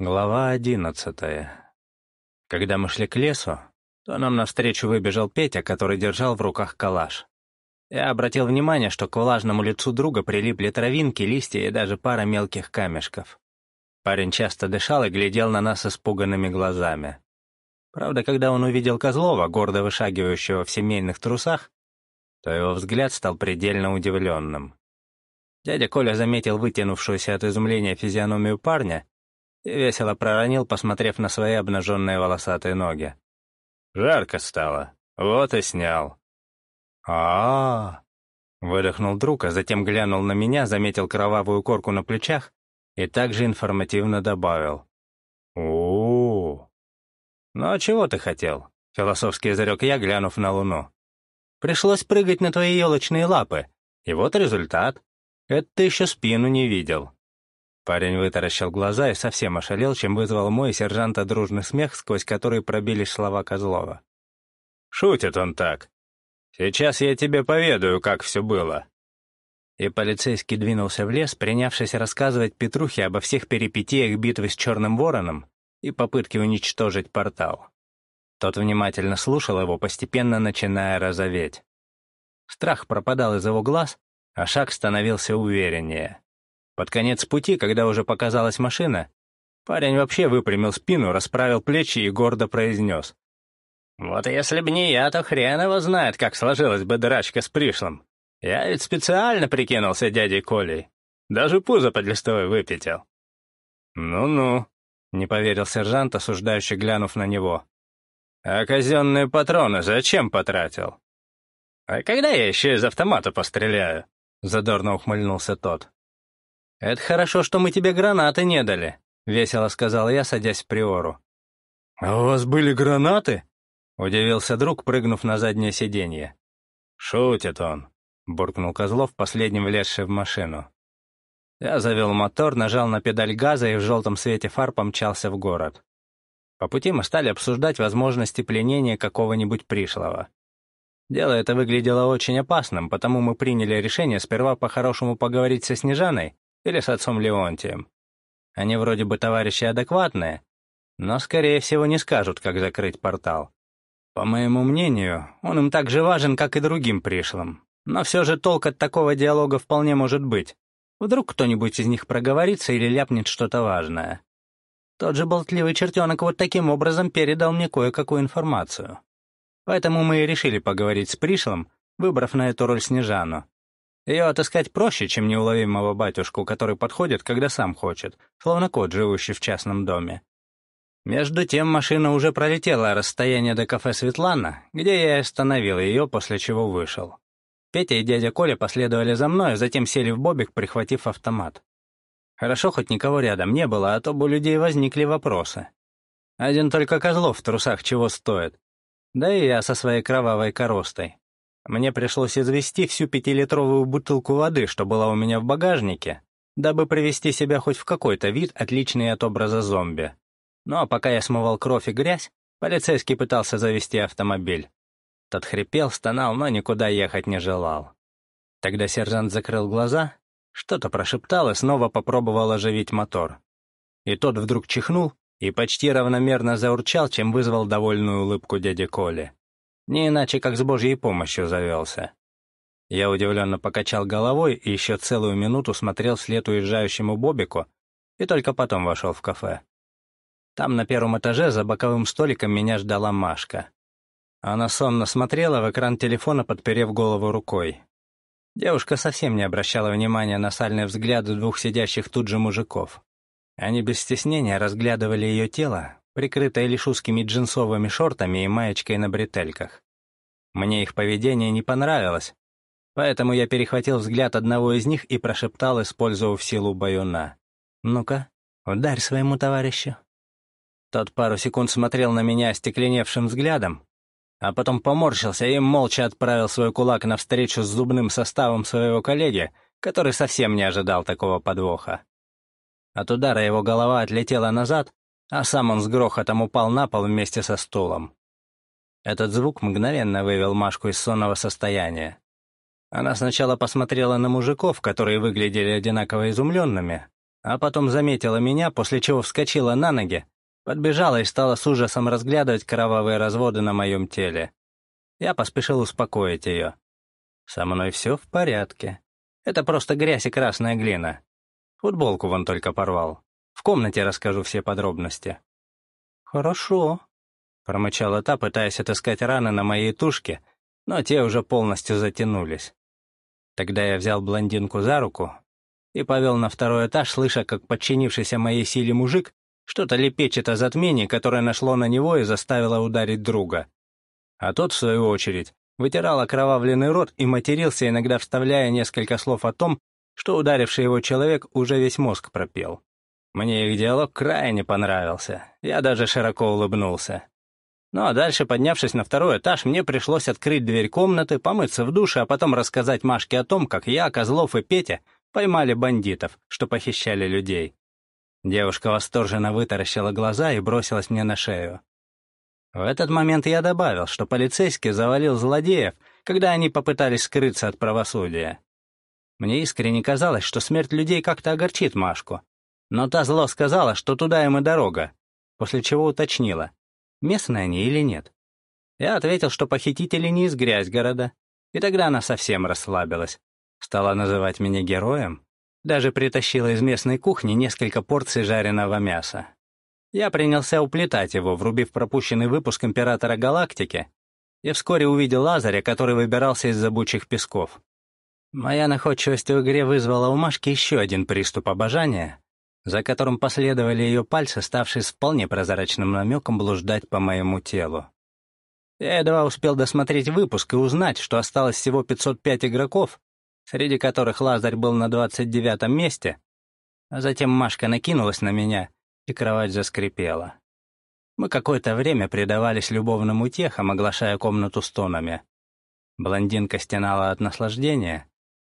Глава одиннадцатая. Когда мы шли к лесу, то нам навстречу выбежал Петя, который держал в руках калаш. Я обратил внимание, что к влажному лицу друга прилипли травинки, листья и даже пара мелких камешков. Парень часто дышал и глядел на нас испуганными глазами. Правда, когда он увидел Козлова, гордо вышагивающего в семейных трусах, то его взгляд стал предельно удивленным. Дядя Коля заметил вытянувшуюся от изумления физиономию парня весело проронил, посмотрев на свои обнаженные волосатые ноги. «Жарко стало. Вот и снял». А, -а, -а, выдохнул друг, а затем глянул на меня, заметил кровавую корку на плечах и также информативно добавил. у, -у. «Ну а чего ты хотел?» — философски изрек я, глянув на луну. «Пришлось прыгать на твои елочные лапы, и вот результат. Это ты еще спину не видел». Парень вытаращил глаза и совсем ошалел, чем вызвал мой сержанта дружный смех, сквозь который пробились слова Козлова. «Шутит он так. Сейчас я тебе поведаю, как все было». И полицейский двинулся в лес, принявшись рассказывать Петрухе обо всех перипетиях битвы с Черным Вороном и попытке уничтожить портал. Тот внимательно слушал его, постепенно начиная розоветь. Страх пропадал из его глаз, а шаг становился увереннее. Под конец пути, когда уже показалась машина, парень вообще выпрямил спину, расправил плечи и гордо произнес. «Вот если б не я, то хрен его знает, как сложилась бы драчка с пришлым. Я ведь специально прикинулся дядей Колей. Даже пузо под листовой выпятил». «Ну-ну», — не поверил сержант, осуждающий, глянув на него. «А казенные патроны зачем потратил?» «А когда я еще из автомата постреляю?» — задорно ухмыльнулся тот. «Это хорошо, что мы тебе гранаты не дали», — весело сказал я, садясь в приору. «А у вас были гранаты?» — удивился друг, прыгнув на заднее сиденье. «Шутит он», — буркнул Козлов, последним влезший в машину. Я завел мотор, нажал на педаль газа и в желтом свете фар помчался в город. По пути мы стали обсуждать возможности пленения какого-нибудь пришлого. Дело это выглядело очень опасным, потому мы приняли решение сперва по-хорошему поговорить со Снежаной, или с отцом Леонтием. Они вроде бы товарищи адекватные, но, скорее всего, не скажут, как закрыть портал. По моему мнению, он им так же важен, как и другим пришлым. Но все же толк от такого диалога вполне может быть. Вдруг кто-нибудь из них проговорится или ляпнет что-то важное. Тот же болтливый чертенок вот таким образом передал мне кое-какую информацию. Поэтому мы и решили поговорить с пришлым, выбрав на эту роль Снежану. Ее отыскать проще, чем неуловимого батюшку, который подходит, когда сам хочет, словно кот, живущий в частном доме. Между тем машина уже пролетела расстояние до кафе «Светлана», где я остановил ее, после чего вышел. Петя и дядя Коля последовали за мной, а затем сели в бобик, прихватив автомат. Хорошо, хоть никого рядом не было, а то бы у людей возникли вопросы. Один только Козлов в трусах чего стоит. Да и я со своей кровавой коростой. Мне пришлось извести всю пятилитровую бутылку воды, что была у меня в багажнике, дабы привести себя хоть в какой-то вид, отличный от образа зомби. Ну а пока я смывал кровь и грязь, полицейский пытался завести автомобиль. Тот хрипел, стонал, но никуда ехать не желал. Тогда сержант закрыл глаза, что-то прошептал и снова попробовал оживить мотор. И тот вдруг чихнул и почти равномерно заурчал, чем вызвал довольную улыбку дяди Коли. Не иначе, как с божьей помощью завелся. Я удивленно покачал головой и еще целую минуту смотрел вслед уезжающему Бобику и только потом вошел в кафе. Там на первом этаже за боковым столиком меня ждала Машка. Она сонно смотрела в экран телефона, подперев голову рукой. Девушка совсем не обращала внимания на сальные взгляды двух сидящих тут же мужиков. Они без стеснения разглядывали ее тело, прикрытая лишь узкими джинсовыми шортами и маечкой на бретельках. Мне их поведение не понравилось, поэтому я перехватил взгляд одного из них и прошептал, использовав силу баюна. «Ну-ка, ударь своему товарищу». Тот пару секунд смотрел на меня остекленевшим взглядом, а потом поморщился и молча отправил свой кулак навстречу с зубным составом своего коллеги, который совсем не ожидал такого подвоха. От удара его голова отлетела назад, а сам он с грохотом упал на пол вместе со стулом. Этот звук мгновенно вывел Машку из сонного состояния. Она сначала посмотрела на мужиков, которые выглядели одинаково изумленными, а потом заметила меня, после чего вскочила на ноги, подбежала и стала с ужасом разглядывать кровавые разводы на моем теле. Я поспешил успокоить ее. «Со мной все в порядке. Это просто грязь и красная глина. Футболку вон только порвал. В комнате расскажу все подробности». «Хорошо», — промычала та, пытаясь отыскать раны на моей тушке, но те уже полностью затянулись. Тогда я взял блондинку за руку и повел на второй этаж, слыша, как подчинившийся моей силе мужик что-то лепечет о затмении, которое нашло на него и заставило ударить друга. А тот, в свою очередь, вытирал окровавленный рот и матерился, иногда вставляя несколько слов о том, что ударивший его человек уже весь мозг пропел. Мне их диалог крайне понравился, я даже широко улыбнулся. Ну а дальше, поднявшись на второй этаж, мне пришлось открыть дверь комнаты, помыться в душе, а потом рассказать Машке о том, как я, Козлов и Петя поймали бандитов, что похищали людей. Девушка восторженно вытаращила глаза и бросилась мне на шею. В этот момент я добавил, что полицейский завалил злодеев, когда они попытались скрыться от правосудия. Мне искренне казалось, что смерть людей как-то огорчит Машку. Но та зло сказала, что туда им и дорога, после чего уточнила, местные они или нет. Я ответил, что похитители не из грязь города, и тогда она совсем расслабилась. Стала называть меня героем. Даже притащила из местной кухни несколько порций жареного мяса. Я принялся уплетать его, врубив пропущенный выпуск «Императора Галактики», и вскоре увидел Лазаря, который выбирался из забучих песков. Моя находчивость в игре вызвала у Машки еще один приступ обожания, за которым последовали ее пальцы, ставшие с вполне прозрачным намеком блуждать по моему телу. Я едва успел досмотреть выпуск и узнать, что осталось всего 505 игроков, среди которых Лазарь был на 29 месте, а затем Машка накинулась на меня, и кровать заскрипела. Мы какое-то время предавались любовным утехам, оглашая комнату стонами. Блондинка стенала от наслаждения,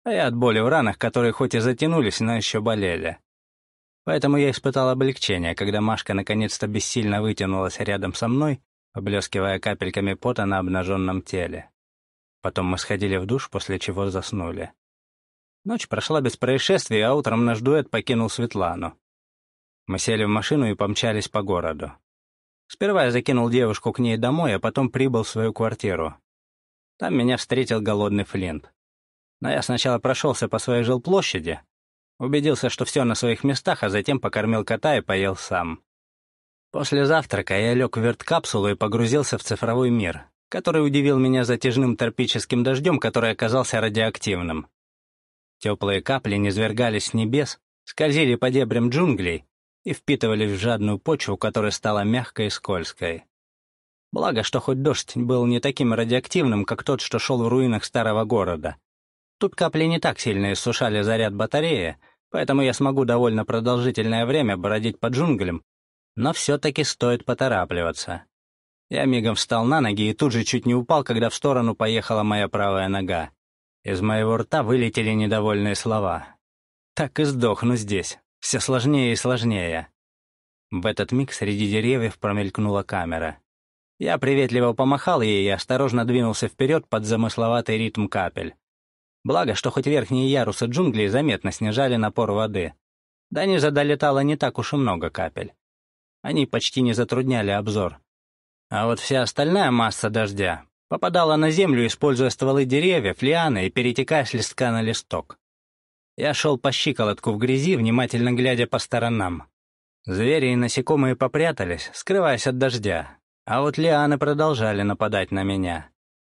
а я от боли в ранах, которые хоть и затянулись, но еще болели. Поэтому я испытал облегчение, когда Машка наконец-то бессильно вытянулась рядом со мной, поблескивая капельками пота на обнаженном теле. Потом мы сходили в душ, после чего заснули. Ночь прошла без происшествий, а утром наш дуэт покинул Светлану. Мы сели в машину и помчались по городу. Сперва я закинул девушку к ней домой, а потом прибыл в свою квартиру. Там меня встретил голодный Флинт. Но я сначала прошелся по своей жилплощади, убедился, что все на своих местах, а затем покормил кота и поел сам. После завтрака я лег в верткапсулу и погрузился в цифровой мир, который удивил меня затяжным тропическим дождем, который оказался радиоактивным. Теплые капли низвергались с небес, скользили по дебрям джунглей и впитывались в жадную почву, которая стала мягкой и скользкой. Благо, что хоть дождь был не таким радиоактивным, как тот, что шел в руинах старого города. Тут капли не так сильно иссушали заряд батареи, поэтому я смогу довольно продолжительное время бродить по джунглям, но все-таки стоит поторапливаться. Я мигом встал на ноги и тут же чуть не упал, когда в сторону поехала моя правая нога. Из моего рта вылетели недовольные слова. «Так и сдохну здесь. Все сложнее и сложнее». В этот миг среди деревьев промелькнула камера. Я приветливо помахал ей и осторожно двинулся вперед под замысловатый ритм капель. Благо, что хоть верхние ярусы джунглей заметно снижали напор воды. До низа долетало не так уж и много капель. Они почти не затрудняли обзор. А вот вся остальная масса дождя попадала на землю, используя стволы деревьев, лианы и перетекая с листка на листок. Я шел по щиколотку в грязи, внимательно глядя по сторонам. Звери и насекомые попрятались, скрываясь от дождя, а вот лианы продолжали нападать на меня.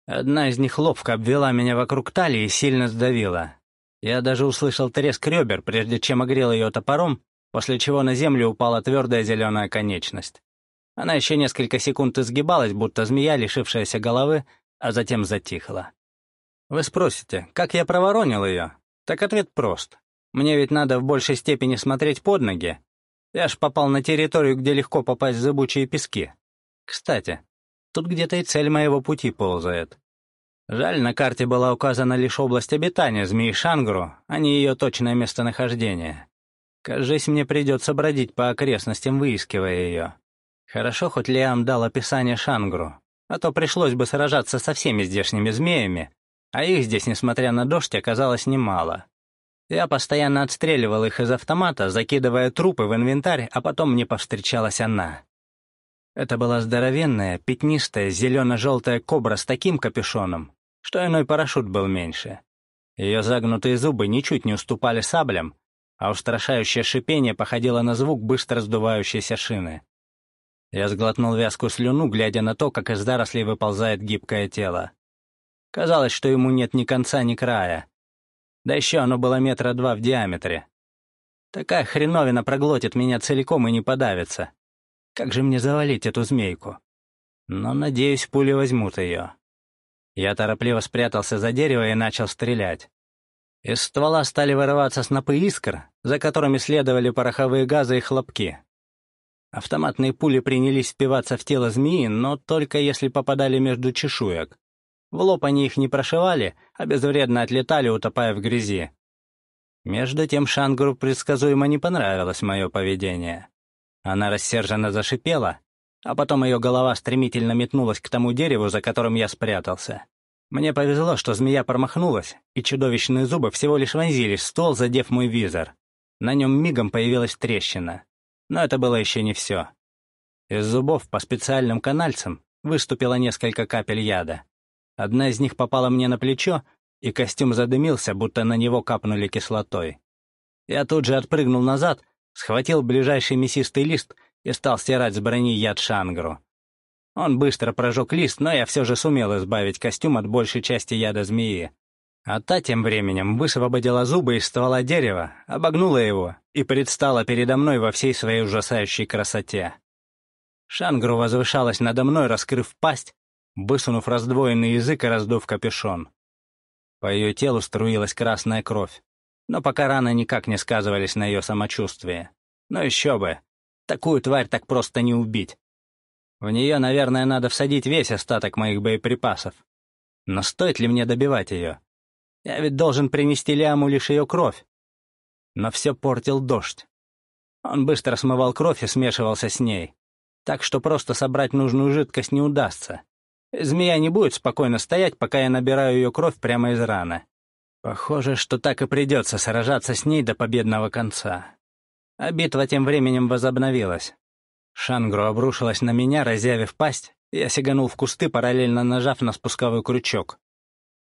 Одна из них ловко обвела меня вокруг талии и сильно сдавила. Я даже услышал треск ребер, прежде чем огрел ее топором, после чего на землю упала твердая зеленая конечность. Она еще несколько секунд изгибалась, будто змея, лишившаяся головы, а затем затихла. Вы спросите, как я проворонил ее? Так ответ прост. Мне ведь надо в большей степени смотреть под ноги. Я ж попал на территорию, где легко попасть в зыбучие пески. Кстати, тут где-то и цель моего пути ползает. Жаль, на карте была указана лишь область обитания змеи Шангру, а не ее точное местонахождение. Кажись, мне придется бродить по окрестностям, выискивая ее. Хорошо, хоть Лиам дал описание Шангру, а то пришлось бы сражаться со всеми здешними змеями, а их здесь, несмотря на дождь, оказалось немало. Я постоянно отстреливал их из автомата, закидывая трупы в инвентарь, а потом мне повстречалась она. Это была здоровенная, пятнистая, зелено-желтая кобра с таким капюшоном, что иной парашют был меньше. Ее загнутые зубы ничуть не уступали саблям, а устрашающее шипение походило на звук быстро сдувающейся шины. Я сглотнул вязкую слюну, глядя на то, как из зарослей выползает гибкое тело. Казалось, что ему нет ни конца, ни края. Да еще оно было метра два в диаметре. Такая хреновина проглотит меня целиком и не подавится. Как же мне завалить эту змейку? Но, надеюсь, пули возьмут ее. Я торопливо спрятался за дерево и начал стрелять. Из ствола стали вырываться снопы искр, за которыми следовали пороховые газы и хлопки. Автоматные пули принялись впиваться в тело змеи, но только если попадали между чешуек. В лоб они их не прошивали, а безвредно отлетали, утопая в грязи. Между тем Шангру предсказуемо не понравилось мое поведение. Она рассерженно зашипела, а потом ее голова стремительно метнулась к тому дереву, за которым я спрятался. Мне повезло, что змея промахнулась, и чудовищные зубы всего лишь вонзились в ствол, задев мой визор. На нем мигом появилась трещина. Но это было еще не все. Из зубов по специальным канальцам выступило несколько капель яда. Одна из них попала мне на плечо, и костюм задымился, будто на него капнули кислотой. Я тут же отпрыгнул назад, схватил ближайший мясистый лист и стал стирать с брони яд Шангру. Он быстро прожег лист, но я все же сумел избавить костюм от большей части яда змеи. А та тем временем высвободила зубы из ствола дерева, обогнула его и предстала передо мной во всей своей ужасающей красоте. Шангру возвышалась надо мной, раскрыв пасть, высунув раздвоенный язык и раздув капюшон. По ее телу струилась красная кровь, но пока раны никак не сказывались на ее самочувствии. Но еще бы, такую тварь так просто не убить. В нее, наверное, надо всадить весь остаток моих боеприпасов. Но стоит ли мне добивать ее? Я ведь должен принести Лиаму лишь ее кровь. Но все портил дождь. Он быстро смывал кровь и смешивался с ней. Так что просто собрать нужную жидкость не удастся. Змея не будет спокойно стоять, пока я набираю ее кровь прямо из раны. Похоже, что так и придется сражаться с ней до победного конца. А битва тем временем возобновилась. Шангру обрушилась на меня, разъявив пасть, я сиганул в кусты, параллельно нажав на спусковой крючок.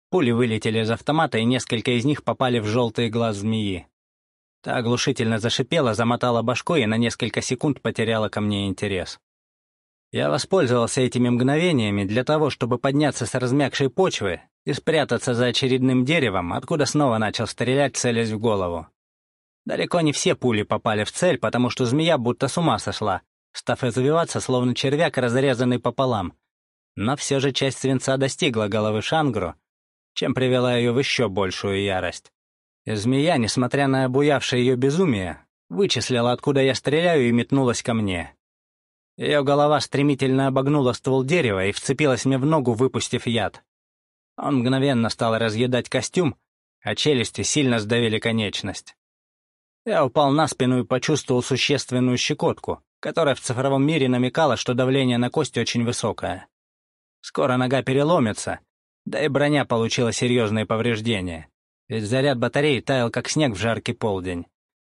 Пули вылетели из автомата, и несколько из них попали в желтый глаз змеи. Та оглушительно зашипела, замотала башкой и на несколько секунд потеряла ко мне интерес. Я воспользовался этими мгновениями для того, чтобы подняться с размягшей почвы и спрятаться за очередным деревом, откуда снова начал стрелять, целясь в голову. Далеко не все пули попали в цель, потому что змея будто с ума сошла, став извиваться, словно червяк, разрезанный пополам. Но все же часть свинца достигла головы Шангру, чем привела ее в еще большую ярость. И змея, несмотря на обуявшее ее безумие, вычислила, откуда я стреляю, и метнулась ко мне. Ее голова стремительно обогнула ствол дерева и вцепилась мне в ногу, выпустив яд. Он мгновенно стал разъедать костюм, а челюсти сильно сдавили конечность. Я упал на спину и почувствовал существенную щекотку, которая в цифровом мире намекала, что давление на кость очень высокое. Скоро нога переломится, да и броня получила серьезные повреждения, ведь заряд батареи таял как снег в жаркий полдень.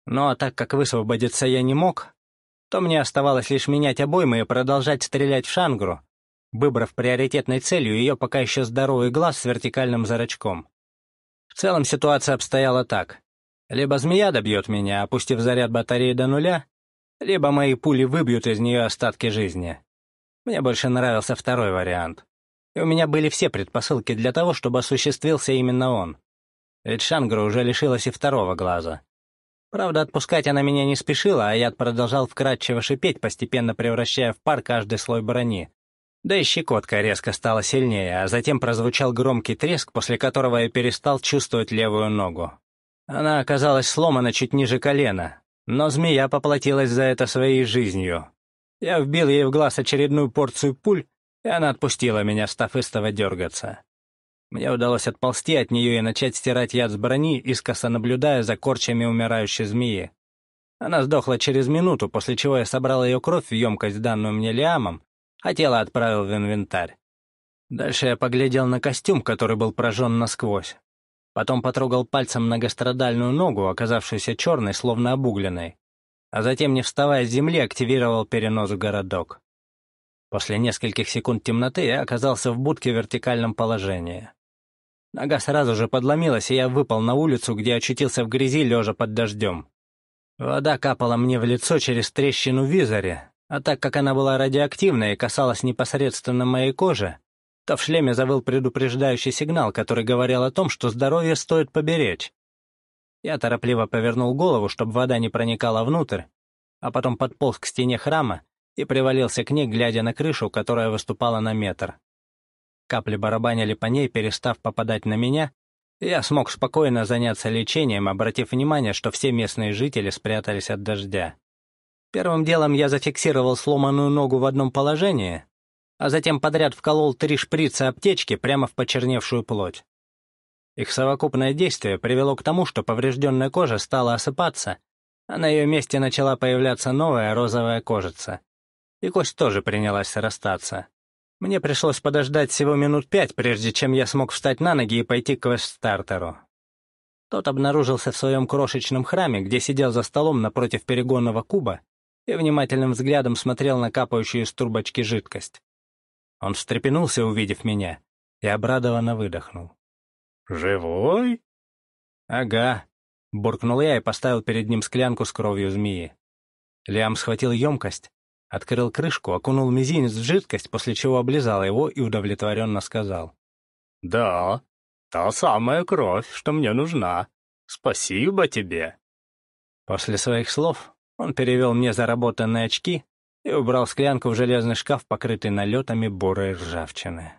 А так как высвободиться я не мог, то мне оставалось лишь менять обоймы и продолжать стрелять в шангру, выбрав приоритетной целью ее пока еще здоровый глаз с вертикальным зрачком. В целом ситуация обстояла так. Либо змея добьет меня, опустив заряд батареи до нуля, либо мои пули выбьют из нее остатки жизни. Мне больше нравился второй вариант. И у меня были все предпосылки для того, чтобы осуществился именно он. Ведь Шангра уже лишилась и второго глаза. Правда, отпускать она меня не спешила, а яд продолжал вкрадчиво шипеть, постепенно превращая в пар каждый слой брони. Да и щекотка резко стала сильнее, а затем прозвучал громкий треск, после которого я перестал чувствовать левую ногу. Она оказалась сломана чуть ниже колена, но змея поплатилась за это своей жизнью. Я вбил ей в глаз очередную порцию пуль, и она отпустила меня, став истово дергаться. Мне удалось отползти от нее и начать стирать яд с брони, искоса наблюдая за корчами умирающей змеи. Она сдохла через минуту, после чего я собрал ее кровь в емкость, данную мне Лиамом, а тело отправил в инвентарь. Дальше я поглядел на костюм, который был прожжен насквозь. Потом потрогал пальцем многострадальную ногу, оказавшуюся черной, словно обугленной, а затем, не вставая с земли, активировал перенос в городок. После нескольких секунд темноты я оказался в будке в вертикальном положении. Нога сразу же подломилась, и я выпал на улицу, где очутился в грязи, лежа под дождем. Вода капала мне в лицо через трещину в визоре, а так как она была радиоактивная и касалась непосредственно моей кожи, то в шлеме завыл предупреждающий сигнал, который говорил о том, что здоровье стоит поберечь. Я торопливо повернул голову, чтобы вода не проникала внутрь, а потом подполз к стене храма и привалился к ней, глядя на крышу, которая выступала на метр. Капли барабанили по ней, перестав попадать на меня, и я смог спокойно заняться лечением, обратив внимание, что все местные жители спрятались от дождя. Первым делом я зафиксировал сломанную ногу в одном положении, а затем подряд вколол три шприца аптечки прямо в почерневшую плоть. Их совокупное действие привело к тому, что поврежденная кожа стала осыпаться, а на ее месте начала появляться новая розовая кожица. И кость тоже принялась срастаться. Мне пришлось подождать всего минут пять, прежде чем я смог встать на ноги и пойти к квест-стартеру. Тот обнаружился в своем крошечном храме, где сидел за столом напротив перегонного куба и внимательным взглядом смотрел на капающую из трубочки жидкость. Он встрепенулся, увидев меня, и обрадованно выдохнул. «Живой?» «Ага», — буркнул я и поставил перед ним склянку с кровью змеи. Лиам схватил емкость, Открыл крышку, окунул мизинец в жидкость, после чего облизал его и удовлетворенно сказал. «Да, та самая кровь, что мне нужна. Спасибо тебе». После своих слов он перевел мне заработанные очки и убрал склянку в железный шкаф, покрытый налетами бурой ржавчины.